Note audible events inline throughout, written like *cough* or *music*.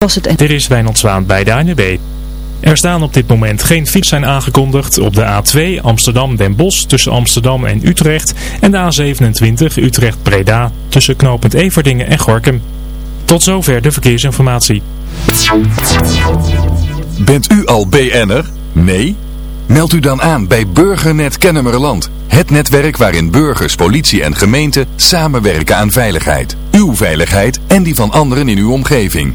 was het... Er is Wijnand Zwaan bij de ANWB. Er staan op dit moment geen files zijn aangekondigd op de A2 Amsterdam-Den Bosch tussen Amsterdam en Utrecht en de A27 Utrecht-Breda tussen knooppunt Everdingen en Gorkum. Tot zover de verkeersinformatie. Bent u al BN'er? Nee? Meld u dan aan bij Burgernet Kennemerland. Het netwerk waarin burgers, politie en gemeente samenwerken aan veiligheid. Uw veiligheid en die van anderen in uw omgeving.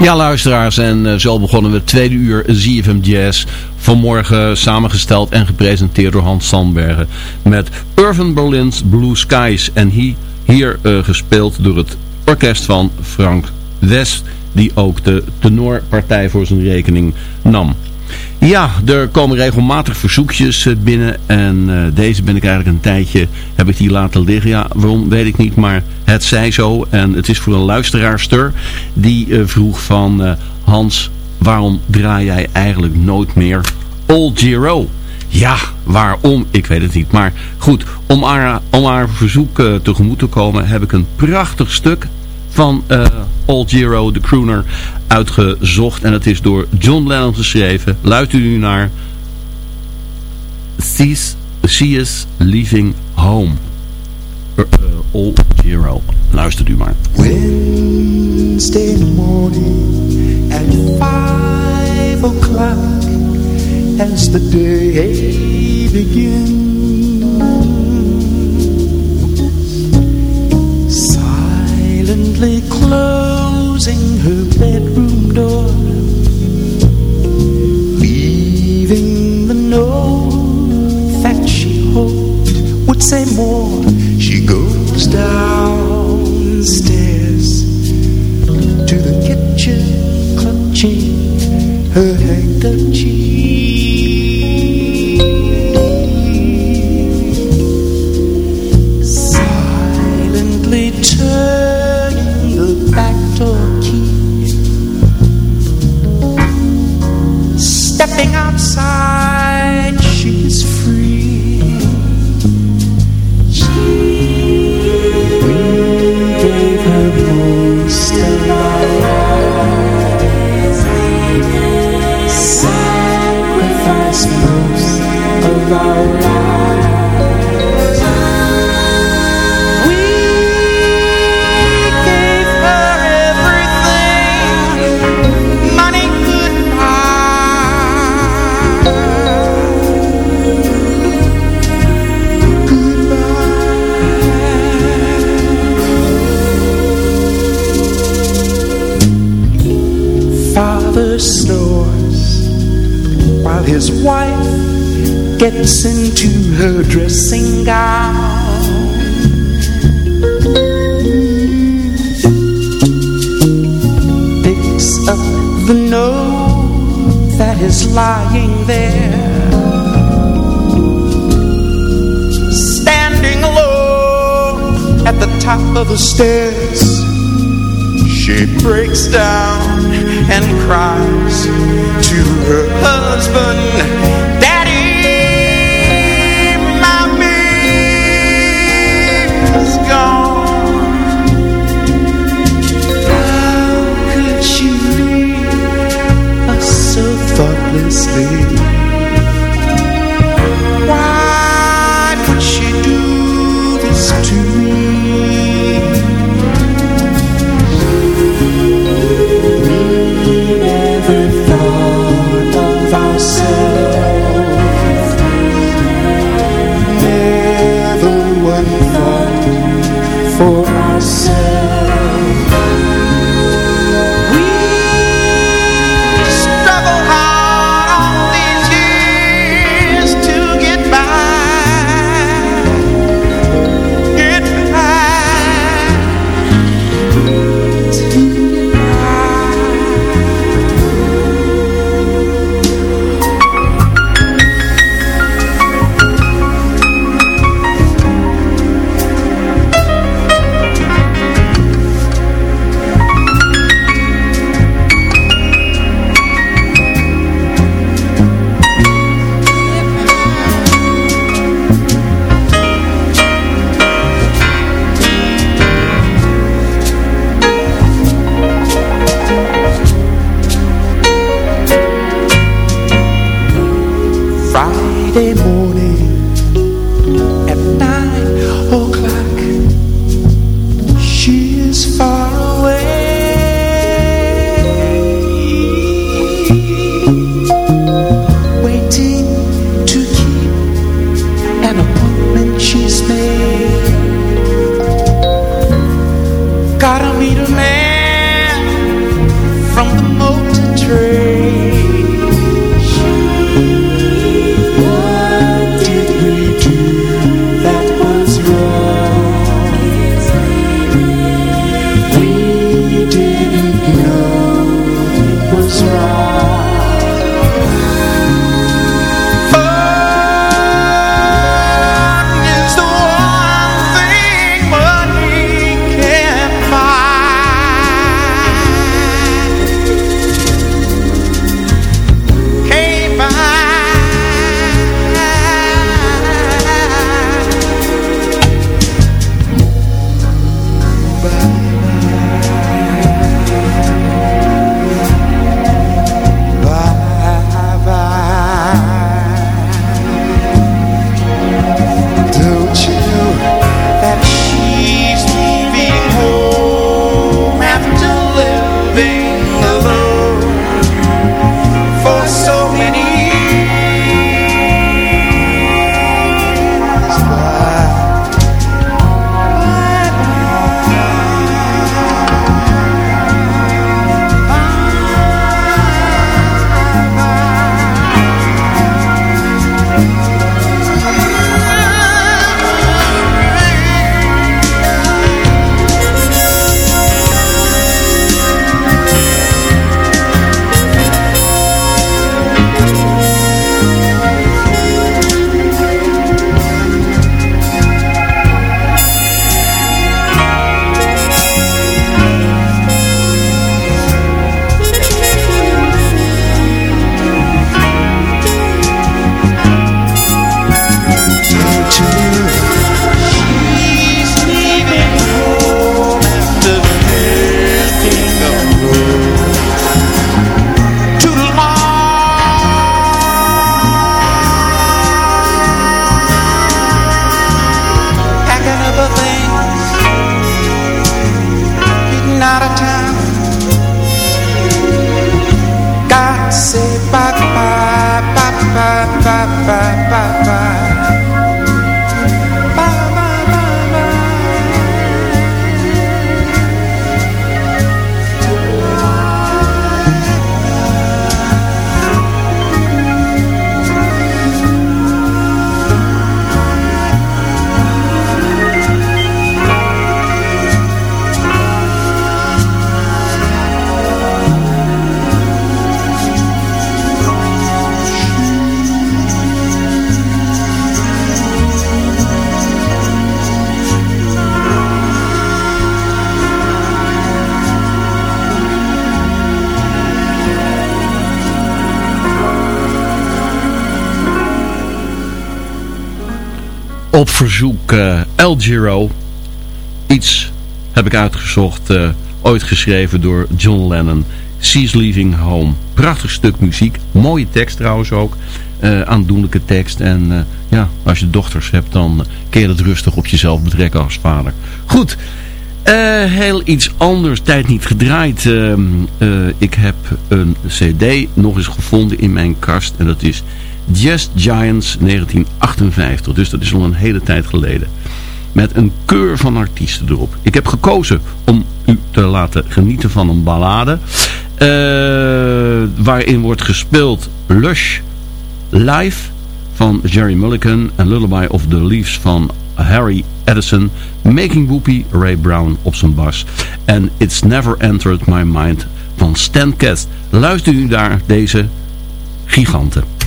Ja, luisteraars, en uh, zo begonnen we het tweede uur ZFM Jazz. Vanmorgen samengesteld en gepresenteerd door Hans Sandbergen. Met Irvin Berlin's Blue Skies. En hier, hier uh, gespeeld door het orkest van Frank West. Die ook de tenorpartij voor zijn rekening nam. Ja, er komen regelmatig verzoekjes eh, binnen en uh, deze ben ik eigenlijk een tijdje, heb ik die laten liggen. Ja, waarom weet ik niet, maar het zij zo. En het is voor een luisteraarster die uh, vroeg van Hans, waarom draai jij eigenlijk nooit meer Old Giro? Ja, waarom? Ik weet het niet. Maar goed, om haar, om haar verzoek tegemoet te komen heb ik een prachtig stuk van uh, Old Giro, de crooner, uitgezocht. En het is door John Lennon geschreven. Luistert u naar Sees, She is Leaving Home. Uh, Old Giro. Luistert u maar. Wednesday morning at five o'clock as the day begins closing her bedroom door Leaving the note that she hoped would say more. She goes downstairs To the kitchen clutching her handkerchief of the stairs. She breaks down and cries to her husband op verzoek uh, El Giro. Iets heb ik uitgezocht, uh, ooit geschreven door John Lennon. She's Leaving Home. Prachtig stuk muziek. Mooie tekst trouwens ook. Uh, aandoenlijke tekst. En ja, als je dochters hebt, dan kun je dat rustig op jezelf betrekken als vader. Goed. heel iets anders. Tijd niet gedraaid. Ehm, ik heb een cd nog eens gevonden in mijn kast. En dat is Jazz Giants 1958. Dus dat is al een hele tijd geleden. Met een keur van artiesten erop. Ik heb gekozen om u te laten genieten van een ballade. Uh, waarin wordt gespeeld Lush Live van Jerry Mulligan. En Lullaby of the Leaves van Harry Edison. Making Whoopi Ray Brown op zijn bas. En It's Never Entered My Mind van Stan Getz. Luister u naar deze giganten.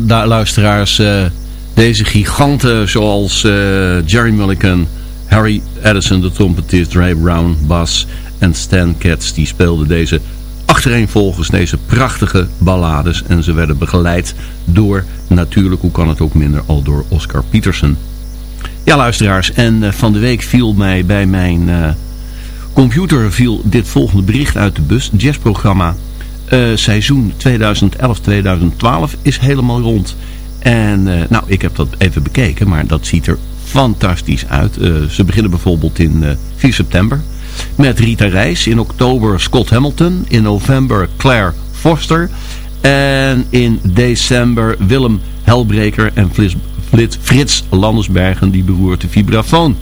Luisteraars, eh, deze giganten zoals eh, Jerry Mulligan, Harry Edison, de trompetist, Ray Brown, Bas en Stan Getz, die speelden deze achtereenvolgens deze prachtige ballades. En ze werden begeleid door, natuurlijk, hoe kan het ook minder, al door Oscar Peterson. Ja, luisteraars, en eh, van de week viel mij bij mijn computer viel dit volgende bericht uit de bus. Jazzprogramma uh, seizoen 2011-2012 is helemaal rond. En uh, nou, ik heb dat even bekeken, maar dat ziet er fantastisch uit. Uh, ze beginnen bijvoorbeeld in 4 september met Rita Reis. In oktober Scott Hamilton. In november Claire Foster. En in december Willem Helbreker en Frits, Frits Landersbergen, die beroert de vibrafoon.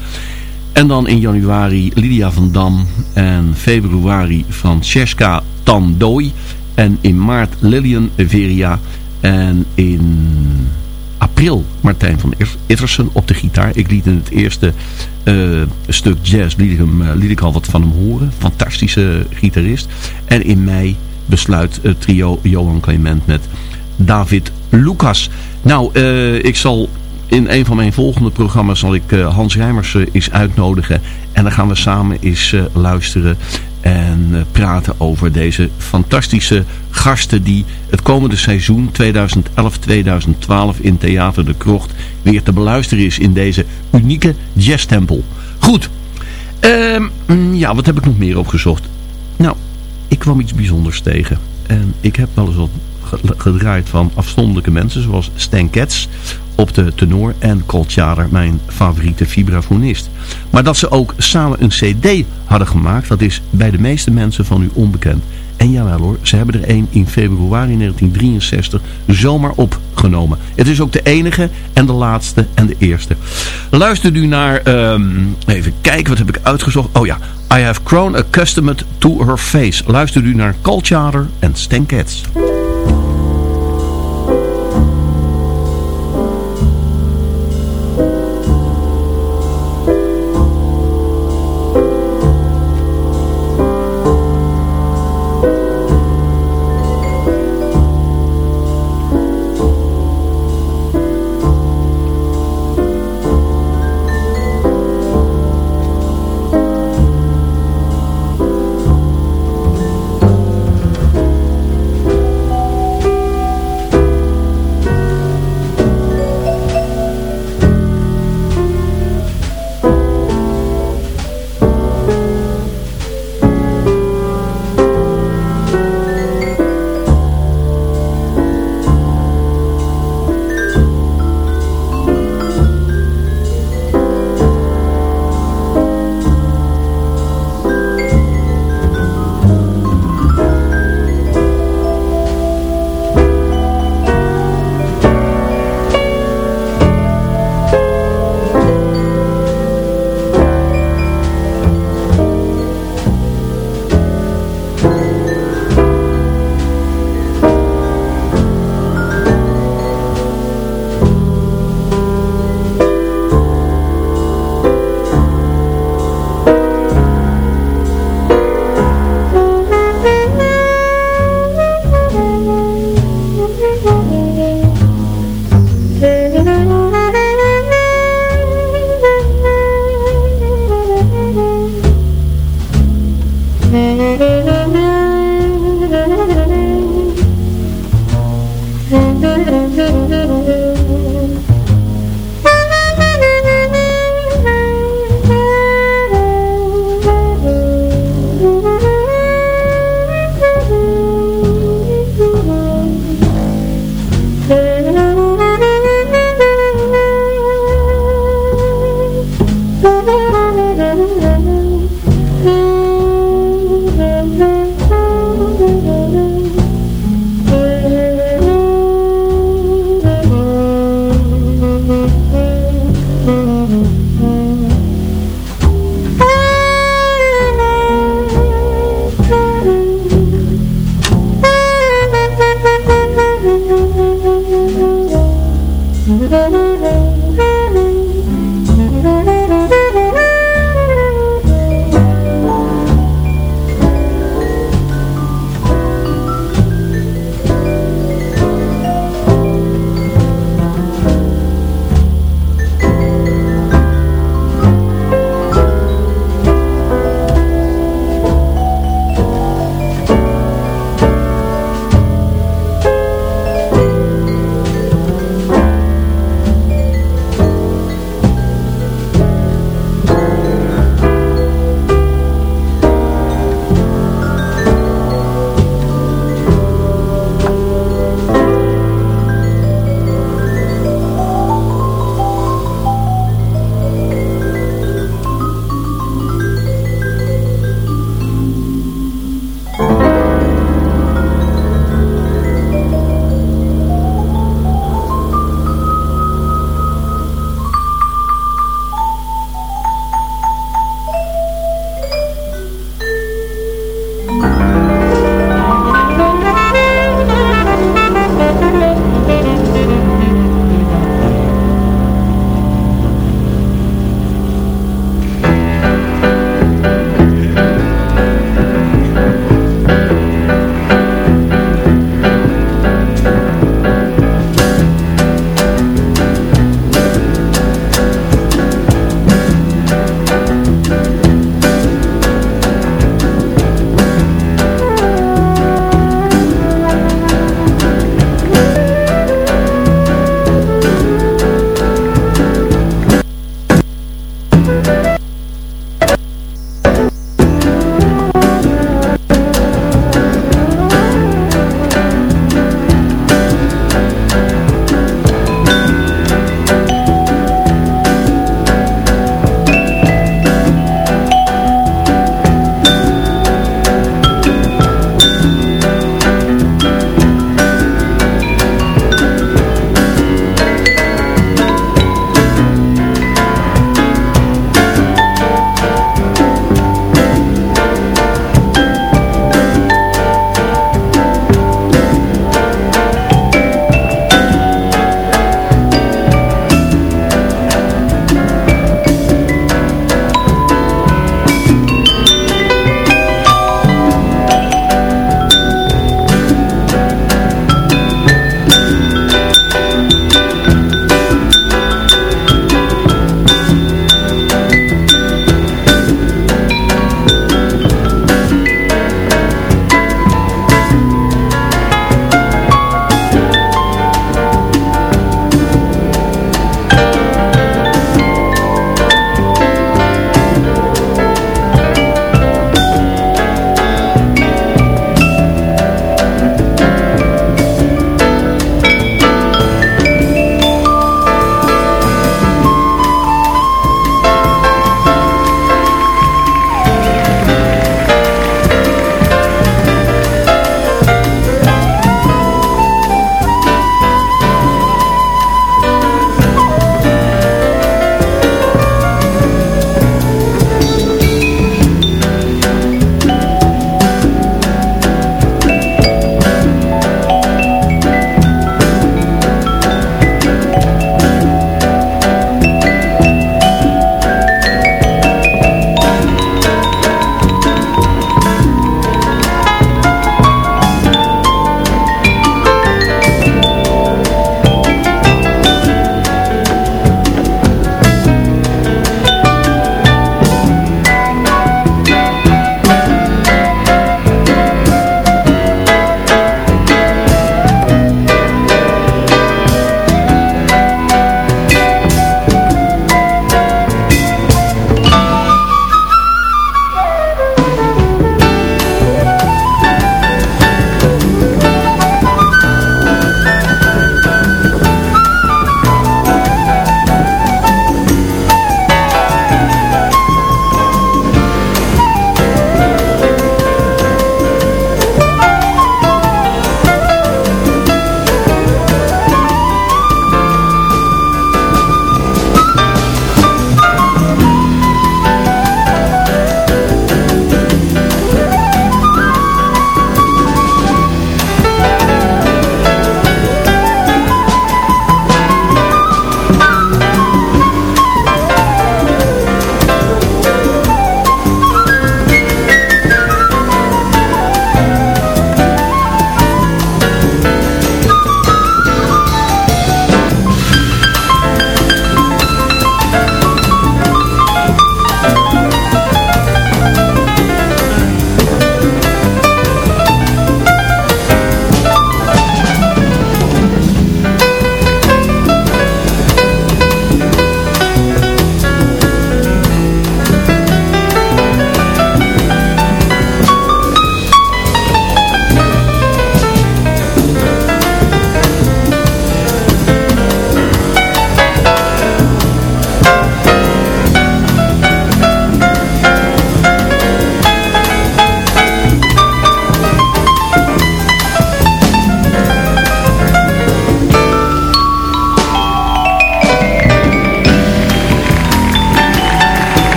En dan in januari Lydia van Dam en februari Francesca Tandooi. En in maart Lillian Veria. En in april Martijn van Ittersen op de gitaar. Ik liet in het eerste uh, stuk jazz liet ik, hem, uh, liet ik al wat van hem horen. Fantastische gitarist. En in mei besluit het trio Johan Clement met David Lucas. Nou, uh, ik zal in een van mijn volgende programma's zal ik Hans Rijmers eens uitnodigen. En dan gaan we samen eens luisteren en praten over deze fantastische gasten die het komende seizoen 2011-2012 in Theater de Krocht weer te beluisteren is in deze unieke jazztempel. Goed, uh, ja, wat heb ik nog meer opgezocht? Nou, ik kwam iets bijzonders tegen. En ik heb wel eens wat gedraaid van afzonderlijke mensen zoals Stan Getz op de tenor en Colt Chader, mijn favoriete vibrafonist. Maar dat ze ook samen een cd hadden gemaakt, dat is bij de meeste mensen van u onbekend. En jawel hoor, ze hebben er een in februari 1963 zomaar opgenomen. Het is ook de enige en de laatste en de eerste. Luister u naar, um, even kijken, wat heb ik uitgezocht? Oh ja, I have grown accustomed to her face. Luister u naar Colt Chader en Stan Cats.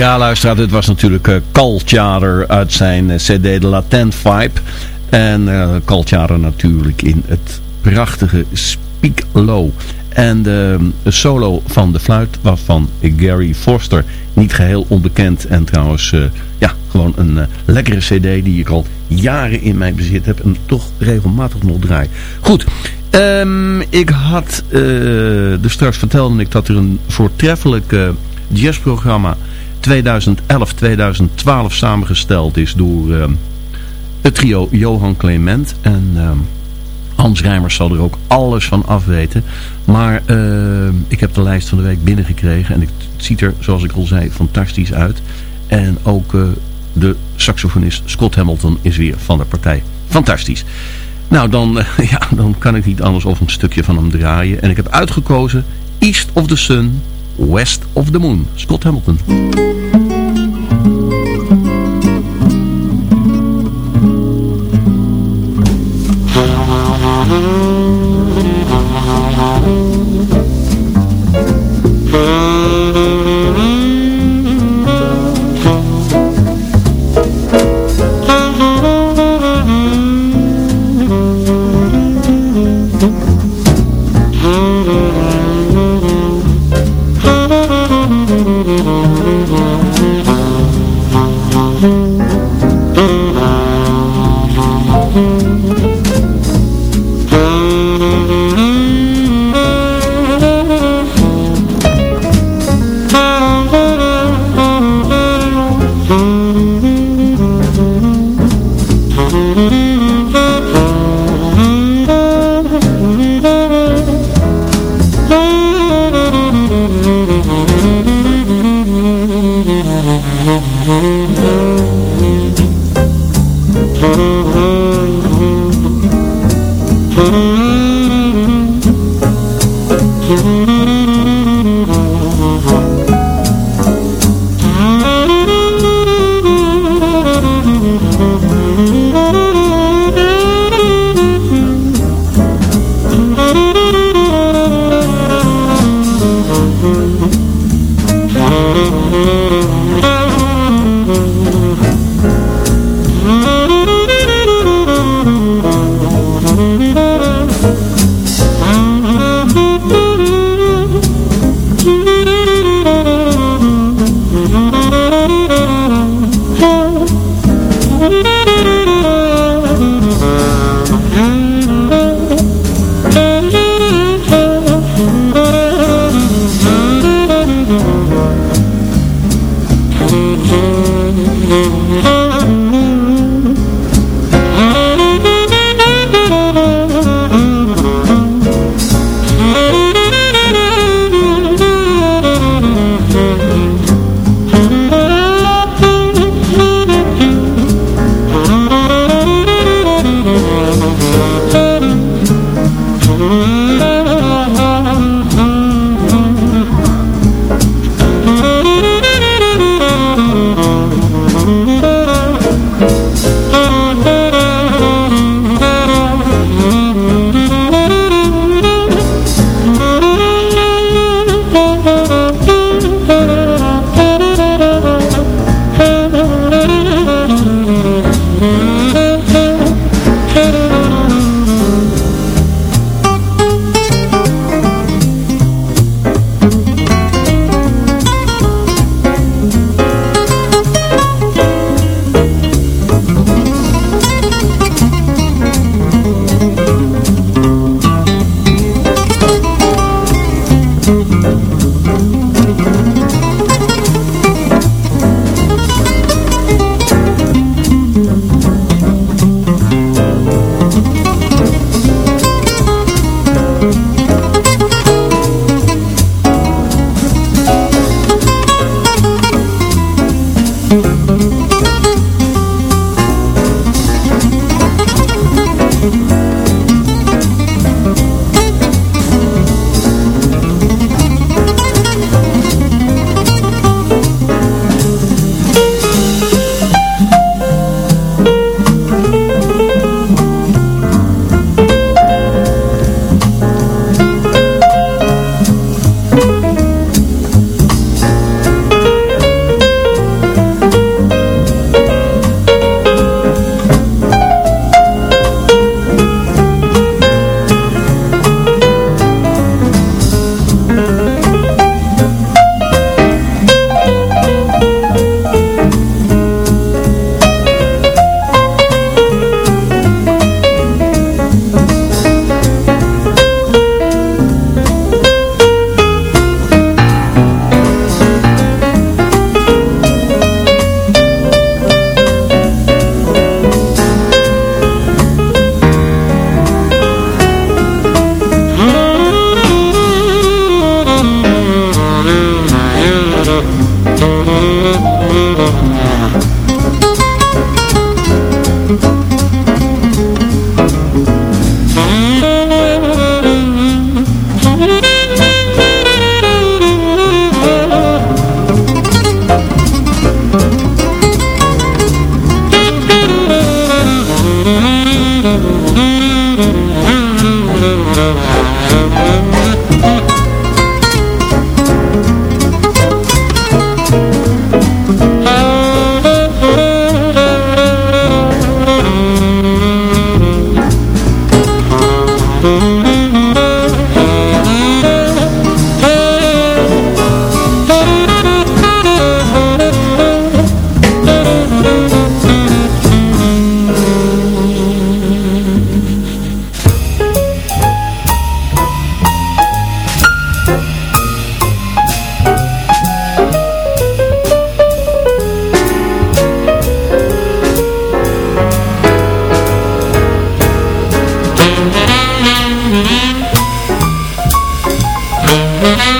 Ja, luisteraar, dit was natuurlijk uh, Kaltjader uit zijn eh, cd The Latent Vibe. En uh, Kaltjader natuurlijk in het prachtige Speak Low. En de solo van de fluit was van Gary Forster. Niet geheel onbekend en trouwens ja, gewoon een lekkere cd die ik al jaren in mijn bezit heb. En toch regelmatig nog draai. Goed, um, ik had, dus straks vertelde ik dat er een voortreffelijk jazzprogramma 2011-2012 samengesteld is door uh, het trio Johan Clement. En uh, Hans Rijmers zal er ook alles van afweten. Maar uh, ik heb de lijst van de week binnengekregen. En het ziet er, zoals ik al zei, fantastisch uit. En ook de saxofonist Scott Hamilton is weer van de partij. Fantastisch. Nou, dan, *laughs* ja, dan kan ik niet anders of een stukje van hem draaien. En ik heb uitgekozen East of the Sun West of the Moon. Scott Hamilton. Thank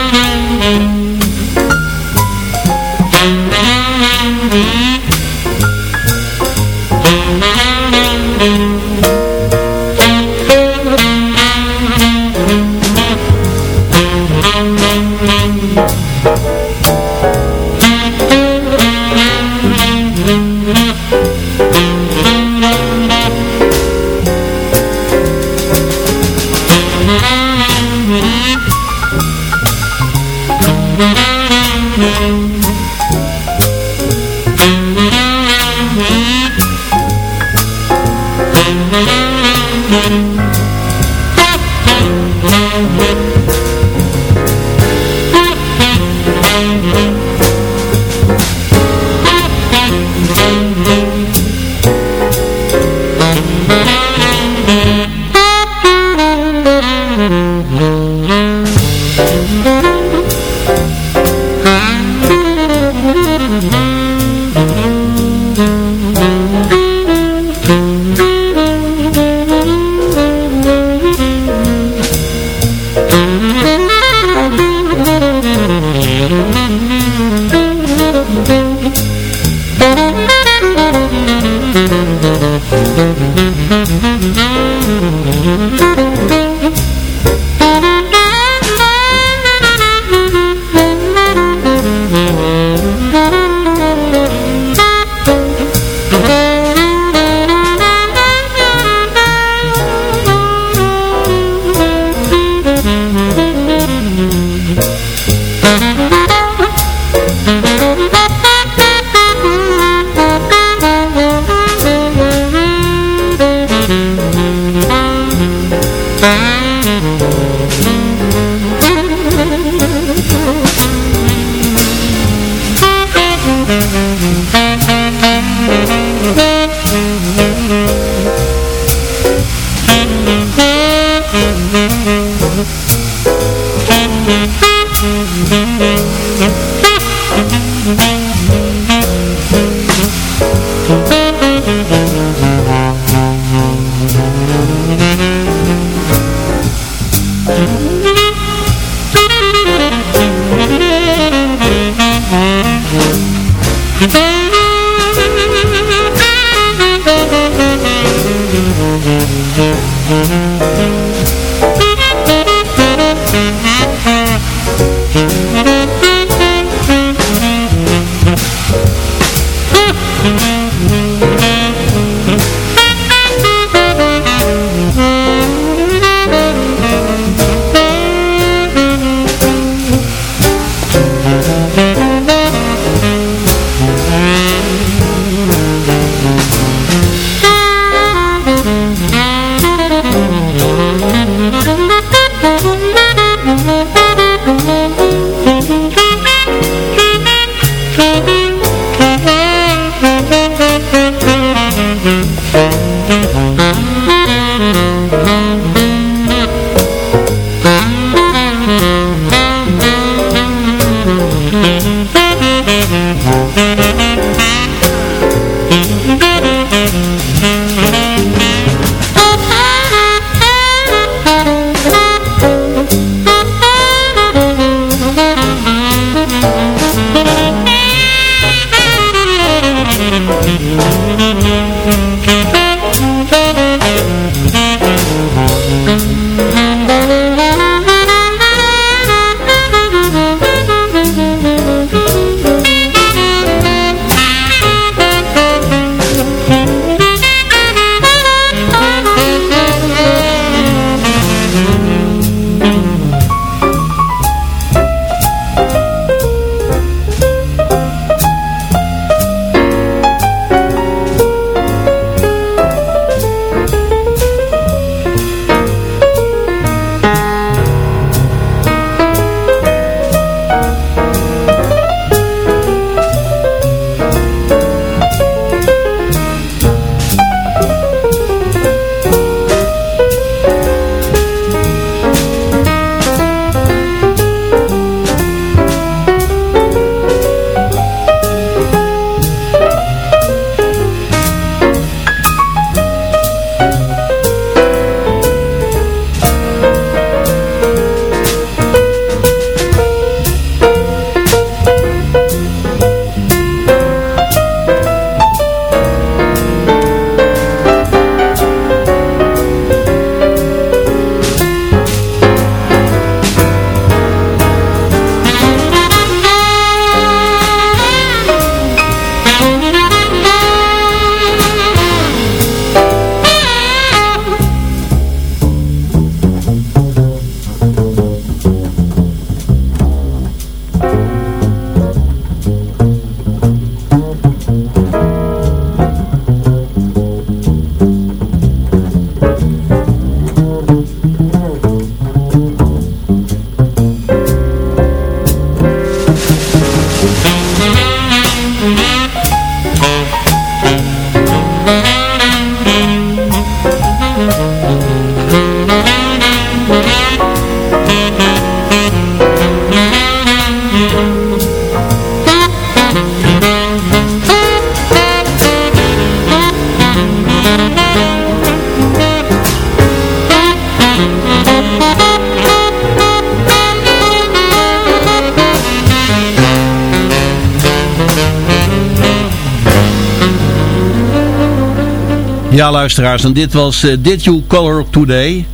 Luisteraars, en dit was uh, Did You Color Today?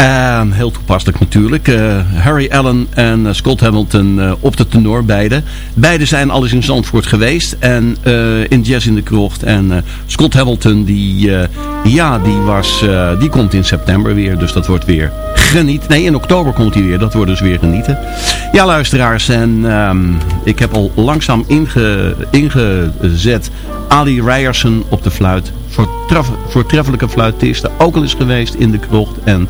Um, heel toepasselijk natuurlijk. Uh, Harry Allen en uh, Scott Hamilton op de tenor, beide. Beide zijn al eens in Zandvoort geweest. En in Jazz in de Krocht. En Scott Hamilton, die, ja, die, was, die komt in september weer. Dus dat wordt weer geniet. Nee, in oktober komt hij weer. Dat wordt dus weer genieten. Ja, luisteraars. En um, ik heb al langzaam inge, ingezet Ali Ryerson op de fluit. Voortreffelijke fluitiste. Ook al is geweest in de krocht. En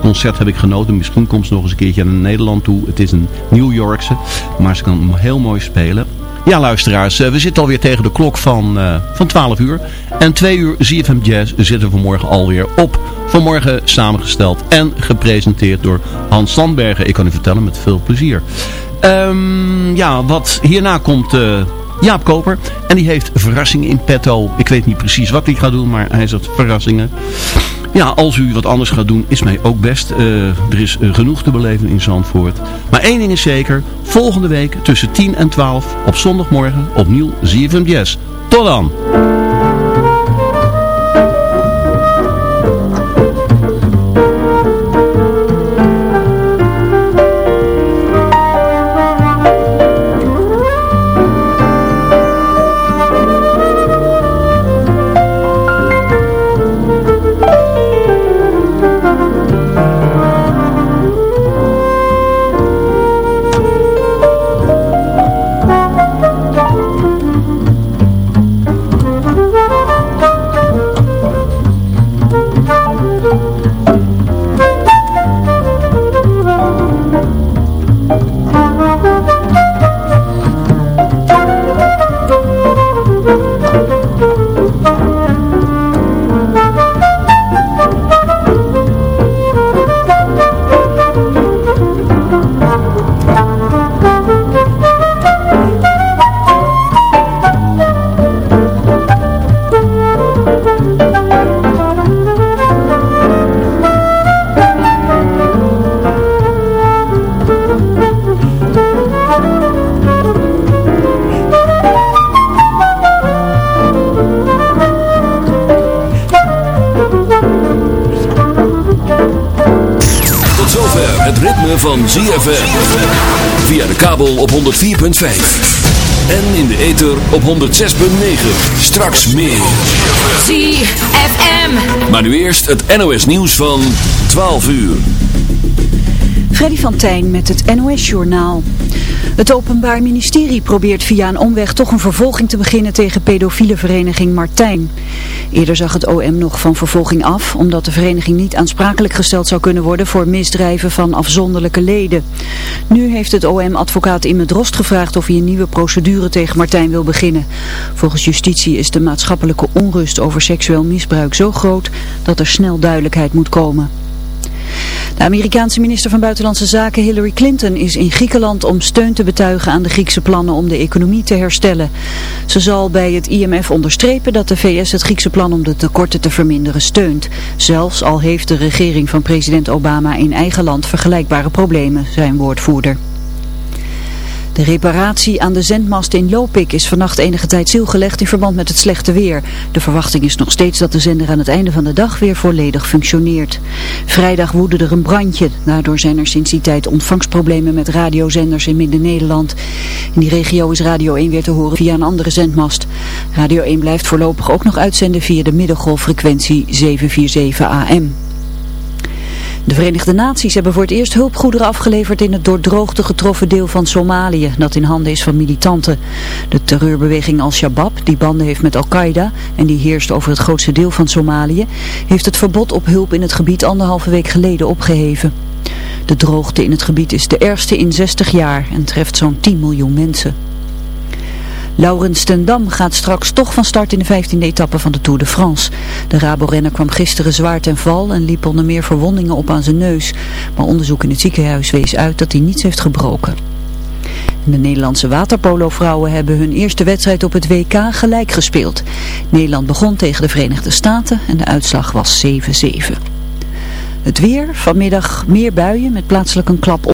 concert heb ik genoten. Misschien komt ze nog eens een keertje naar Nederland toe. Het is een New Yorkse. Maar ze kan heel mooi spelen. Ja luisteraars, we zitten alweer tegen de klok van, uh, van 12 uur. En 2 uur ZFM Jazz zitten we vanmorgen alweer op. Vanmorgen samengesteld en gepresenteerd door Hans Sandbergen. Ik kan u vertellen met veel plezier. Um, ja, wat hierna komt... Uh, Jaap Koper. En die heeft verrassingen in petto. Ik weet niet precies wat hij gaat doen, maar hij zegt verrassingen. Ja, als u wat anders gaat doen, is mij ook best. Uh, er is uh, genoeg te beleven in Zandvoort. Maar één ding is zeker. Volgende week tussen 10 en 12 op zondagmorgen opnieuw ZFM Jazz. Tot dan! En in de ether op 106.9. Straks meer. ZFM. Maar nu eerst het NOS nieuws van 12 uur. Freddy van Tijn met het NOS Journaal. Het Openbaar Ministerie probeert via een omweg toch een vervolging te beginnen tegen pedofiele vereniging Martijn. Eerder zag het OM nog van vervolging af, omdat de vereniging niet aansprakelijk gesteld zou kunnen worden voor misdrijven van afzonderlijke leden. Nu heeft het OM advocaat Imme Drost gevraagd of hij een nieuwe procedure tegen Martijn wil beginnen. Volgens justitie is de maatschappelijke onrust over seksueel misbruik zo groot dat er snel duidelijkheid moet komen. De Amerikaanse minister van Buitenlandse Zaken Hillary Clinton is in Griekenland om steun te betuigen aan de Griekse plannen om de economie te herstellen. Ze zal bij het IMF onderstrepen dat de VS het Griekse plan om de tekorten te verminderen steunt. Zelfs al heeft de regering van president Obama in eigen land vergelijkbare problemen, zijn woordvoerder. De reparatie aan de zendmast in Lopik is vannacht enige tijd stilgelegd in verband met het slechte weer. De verwachting is nog steeds dat de zender aan het einde van de dag weer volledig functioneert. Vrijdag woedde er een brandje. Daardoor zijn er sinds die tijd ontvangstproblemen met radiozenders in Midden-Nederland. In die regio is Radio 1 weer te horen via een andere zendmast. Radio 1 blijft voorlopig ook nog uitzenden via de middengolffrequentie 747 AM. De Verenigde Naties hebben voor het eerst hulpgoederen afgeleverd in het door droogte getroffen deel van Somalië, dat in handen is van militanten. De terreurbeweging Al-Shabaab, die banden heeft met Al-Qaeda en die heerst over het grootste deel van Somalië, heeft het verbod op hulp in het gebied anderhalve week geleden opgeheven. De droogte in het gebied is de ergste in 60 jaar en treft zo'n 10 miljoen mensen. Laurens ten Dam gaat straks toch van start in de 15e etappe van de Tour de France. De Rabo-renner kwam gisteren zwaar ten val en liep onder meer verwondingen op aan zijn neus. Maar onderzoek in het ziekenhuis wees uit dat hij niets heeft gebroken. De Nederlandse waterpolo-vrouwen hebben hun eerste wedstrijd op het WK gelijk gespeeld. Nederland begon tegen de Verenigde Staten en de uitslag was 7-7. Het weer, vanmiddag meer buien met plaatselijk een klap op.